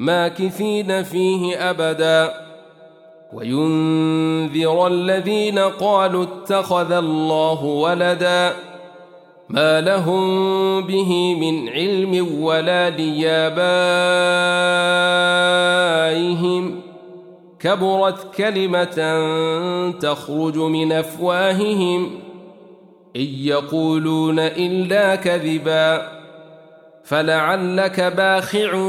ماكثين فيه أبدا. وينذر الذين قالوا اتخذ الله ولدا ما لهم به من علم ولا ليابائهم. كبرت كلمة تخرج من أفواههم. إن يقولون إلا كذباً فلعلك باخع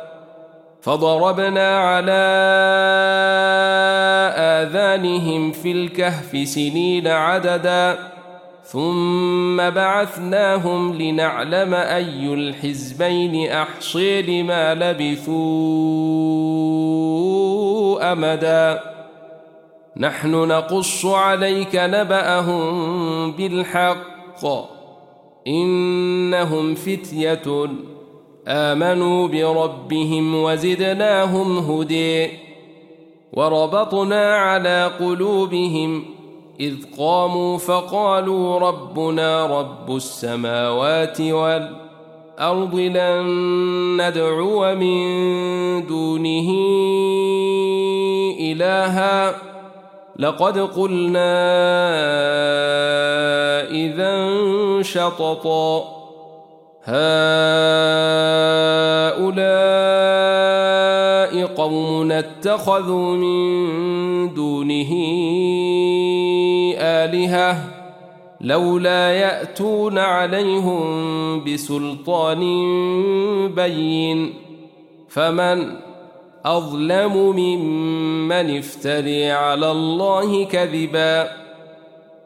فضربنا على آذانهم في الكهف سنين عددا ثم بعثناهم لنعلم أي الحزبين أحصي لما لبثوا أمدا. نحن نقص عليك نبأهم بالحق إنهم فتية. آمنوا بربهم وزدناهم هدي وربطنا على قلوبهم إذ قاموا فقالوا ربنا رب السماوات والأرض لن ندعو من دونه إلها لقد قلنا إذا شططا هؤلاء قوم اتخذوا من دونه آلهة لولا يأتون عليهم بسلطان بين فمن أظلم ممن افتري على الله كذباً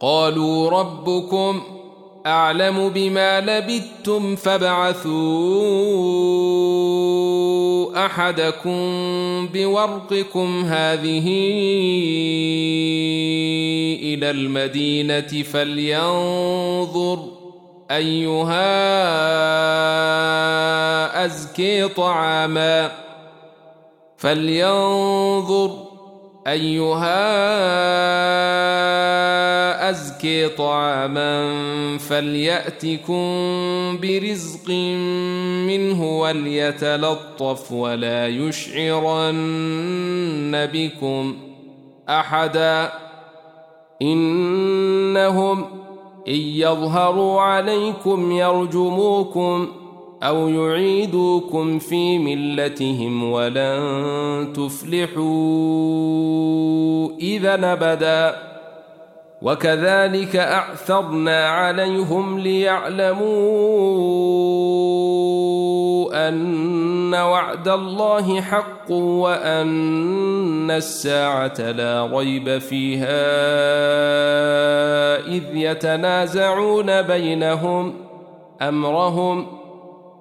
قالوا ربكم أعلم بما لبثتم فابعثوا أحدكم بورقكم هذه إلى المدينة فلينظر أيها أزكي طعاما فلينظر أيها أزكي طعاما فليأتكم برزق منه وليتلطف ولا يشعرن بكم أحدا إنهم إن يظهروا عليكم يرجموكم أو يعيدوكم في ملتهم ولن تفلحوا إذا أبداً. وكذلك أعثرنا عليهم ليعلموا أن وعد الله حق وأن الساعة لا ريب فيها إذ يتنازعون بينهم أمرهم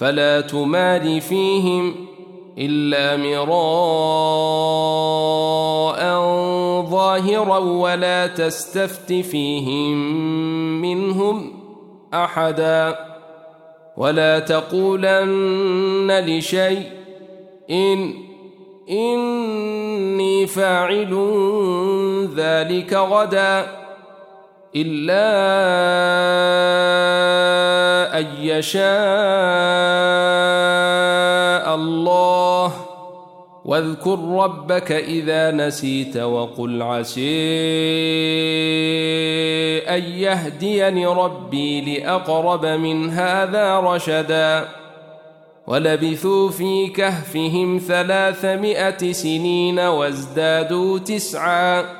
فلا تمار فيهم إلا مراء ظاهرا ولا تستفت فيهم منهم أحدا ولا تقولن لشيء إن إني فاعل ذلك غدا إلا أن يشاء الله. واذكر ربك إذا نسيت وقل عسي أن يهديني ربي لأقرب من هذا رشداً. ولبثوا في كهفهم ثلاثمائة سنين وازدادوا تسعا.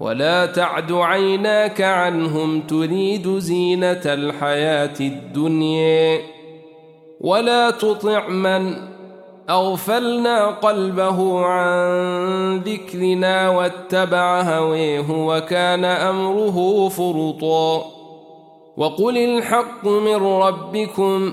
ولا تعد عيناك عنهم تريد زينة الحياة الدنيا. ولا تطع من أغفلنا قلبه عن ذكرنا واتبع هويه وكان أمره فرطا. وقل الحق من ربكم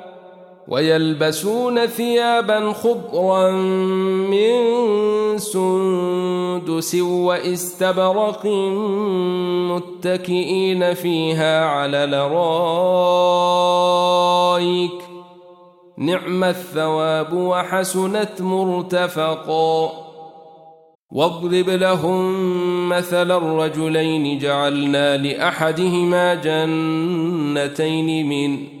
ويلبسون ثيابا خضرا من سندس واستبرق متكئين فيها على الارائك نعم الثواب وحسنت مرتفقا. واضرب لهم مثل الرجلين جعلنا لأحدهما جنتين من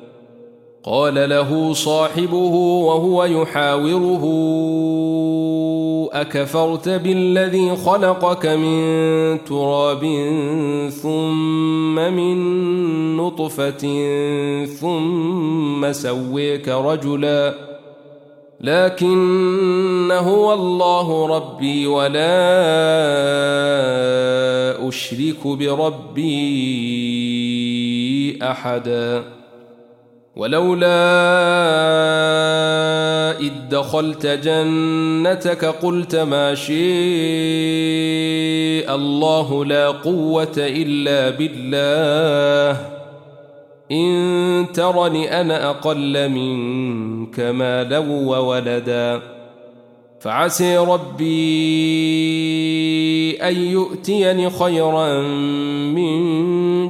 قال له صاحبه وهو يحاوره أكفرت بالذي خلقك من تراب ثم من نطفة ثم سويك رجلا لكن هو الله ربي ولا أشرك بربي أحداً. ولولا إذ دخلت جنتك قلت ما شاء الله لا قوة إلا بالله. إن ترني أنا أقل منك مالا وولدا. فعسي ربي أن يؤتيني خيرا من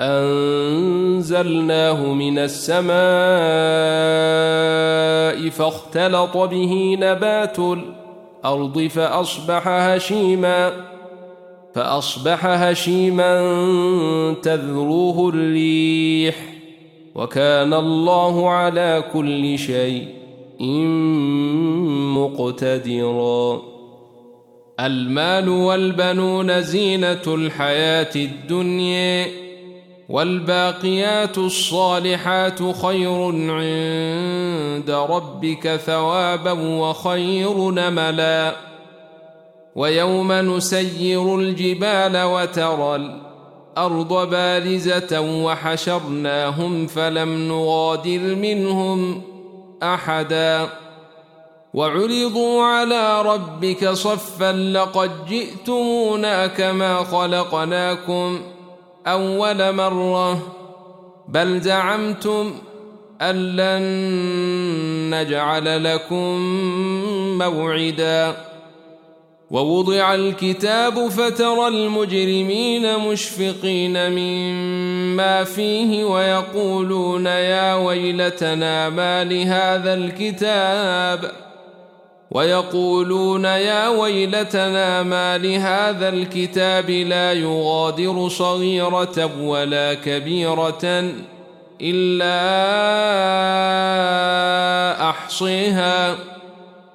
أنزلناه من السماء فاختلط به نبات الأرض فأصبح هشيما فأصبح هشيما تذروه الريح وكان الله على كل شيء مقتدرا. المال والبنون زينة الحياة الدنيا. والباقيات الصالحات خير عند ربك ثوابا وخير نملا. ويوم نسير الجبال وترى والأرض بارزة وحشرناهم فلم نغادر منهم أحدا. وعرضوا على ربك صفا لقد جئتمونا كما خلقناكم أول مرة. بل زعمتم أن لن نجعل لكم موعداً. ووضع الكتاب فترى المجرمين مشفقين مما فيه ويقولون يا ويلتنا ما لهذا الكتاب. ويقولون يا ويلتنا ما لهذا الكتاب لا يغادر صغيرة ولا كبيرة إلا أحصيها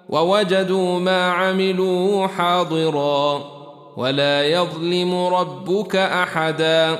ووجدوا ما عملوا حاضرا ولا يظلم ربك أحدا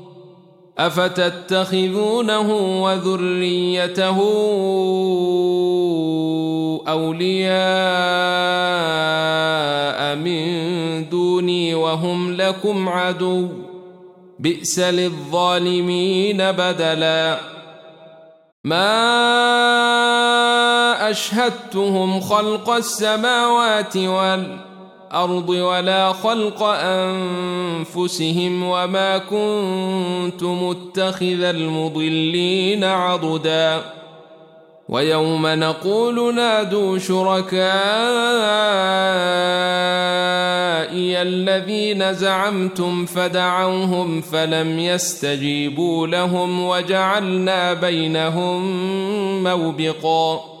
أفتتخذونه وذريته أولياء من دوني وهم لكم عدو؟ بئس للظالمين بدلا. ما أشهدتهم خلق السماوات والارض الأرض ولا خلق أنفسهم وما كنت متخذ المضلين عضدا. ويوم نقول نادوا شركائي الذين زعمتم فدعوهم فلم يستجيبوا لهم وجعلنا بينهم موبقاً.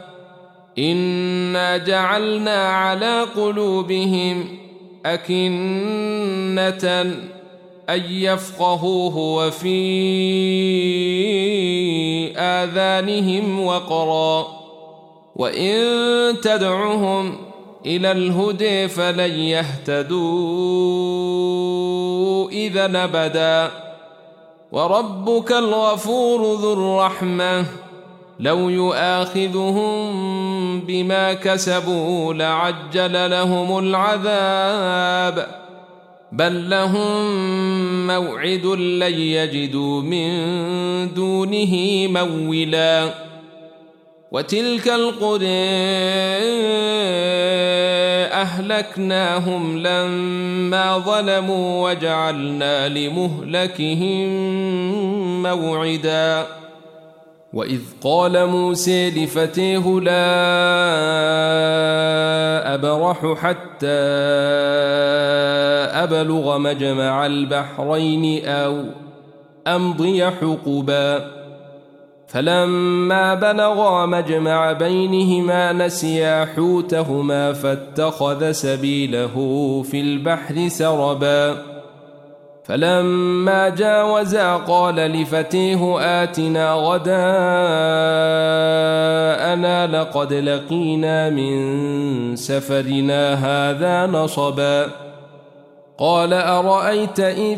إنا جعلنا على قلوبهم أكنة أن يفقهوه وفي آذانهم وقرا وإن تدعهم إلى الهدى فلن يهتدوا إذا نبدا وربك الغفور ذو الرحمه لو يؤاخذهم بما كسبوا لعجل لهم العذاب. بل لهم موعد لن يجدوا من دونه مولا وتلك القرى أهلكناهم لما ظلموا وجعلنا لمهلكهم موعداً. وإذ قال موسى لفتيه لا أبرح حتى أبلغ مجمع البحرين أو أمضي حقبا فلما بلغا مجمع بينهما نسيا حوتهما فاتخذ سبيله في البحر سربا فلما جاوزا قال لفتيه آتنا غداءنا لقد لقينا من سفرنا هذا نصبا قال أرأيت إذ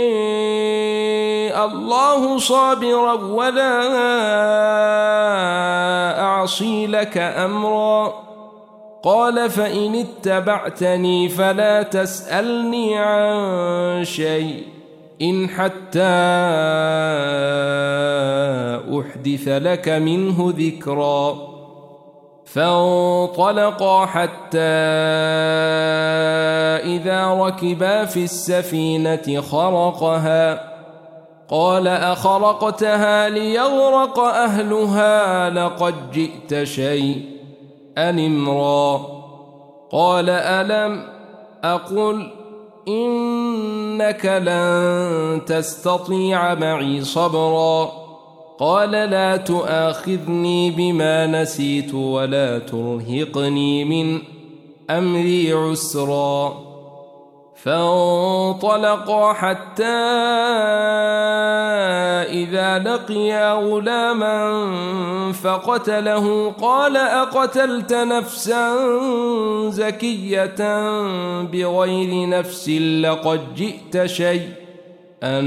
الله صابرا ولا أعصي لك أمرا. قال فإن اتبعتني فلا تسألني عن شيء إن حتى أحدث لك منه ذكرا. فانطلقا حتى إذا ركبا في السفينة خرقها. قال أخرقتها ليغرق أهلها لقد جئت شيء أنمرا قال ألم أقل إنك لن تستطيع معي صبرا. قال لا تؤاخذني بما نسيت ولا ترهقني من أمري عسرا. فانطلقا حتى إذا لقيا غلاما فقتله. قال أقتلت نفسا زكية بغير نفس لقد جئت شيء أن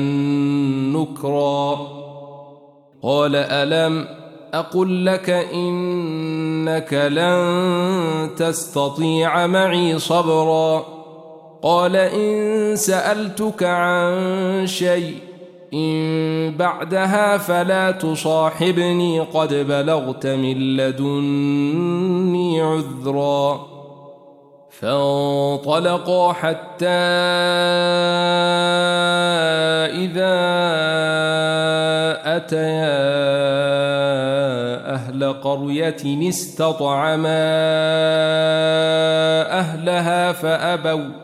نكرا. قال ألم أقل لك إنك لن تستطيع معي صبرا. قال إن سألتك عن شيء إن بعدها فلا تصاحبني قد بلغت من لدني عذرا فانطلقا حتى إذا أتيا أهل قرية استطعما أهلها فأبوا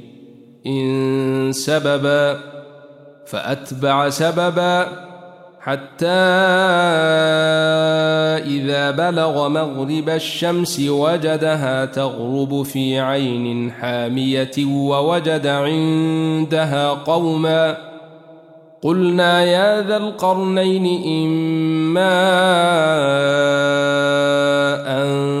إن سببا فأتبع سببا حتى إذا بلغ مغرب الشمس وجدها تغرب في عين حامية ووجد عندها قوما. قلنا يا ذا القرنين إما أن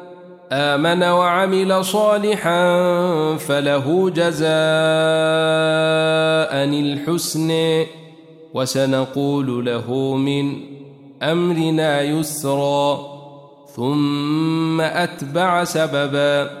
آمن وعمل صالحا فله جزاء الحسن وسنقول له من أمرنا يسرا ثم أتبع سببا.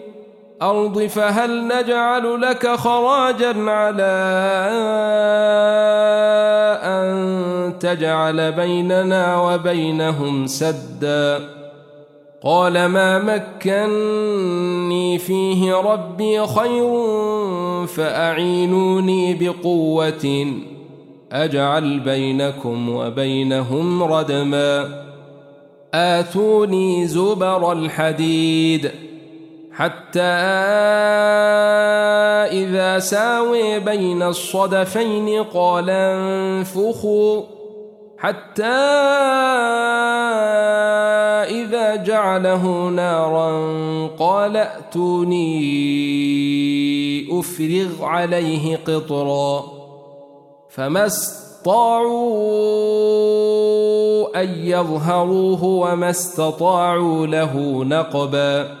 فهل نجعل لك خراجا على أن تجعل بيننا وبينهم سدا؟ قال ما مكني فيه ربي خير فأعينوني بقوة أجعل بينكم وبينهم ردما. آتوني زبر الحديد. حتى إذا ساوي بين الصدفين قال انفخوا حتى إذا جعله نارا قال ائتوني أفرغ عليه قطرا فما استطاعوا أن يظهروه وما استطاعوا له نقبا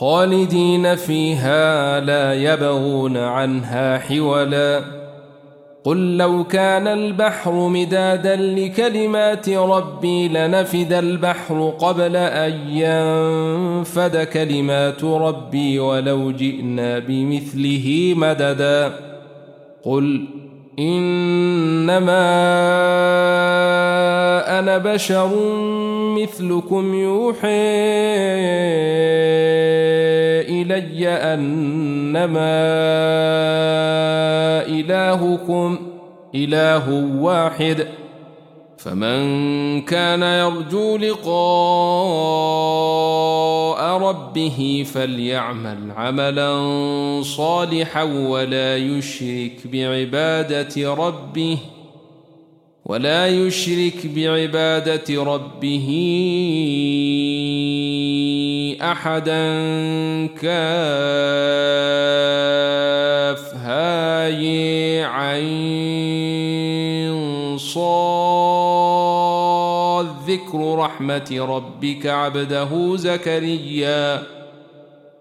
خالدين فيها لا يبغون عنها حولا. قل لو كان البحر مدادا لكلمات ربي لنفد البحر قبل أن ينفد كلمات ربي ولو جئنا بمثله مددا. قل إنما أنا بشر مثلكم يوحي إلي أنما إلهكم إله واحد. فمن كان يرجو لقاء ربه فليعمل عملا صالحا ولا يشرك بعبادة ربه ولا يشرك بعبادة ربه أحدا كاف هاي عين صاد ذكر رحمة ربك عبده زكريا.